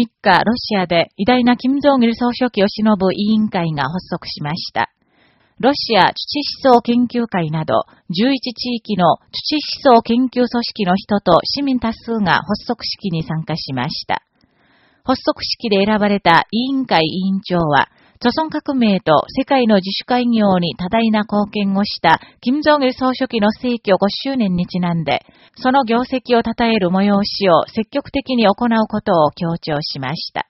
3日、ロシアで偉大な金正義総書記を偲ぶ委員会が発足しました。ロシア土思想研究会など11地域の土思想研究組織の人と市民多数が発足式に参加しました。発足式で選ばれた委員会委員長は、著村革命と世界の自主会業に多大な貢献をした金正義総書記の逝去5周年にちなんで、その業績を称える催しを積極的に行うことを強調しました。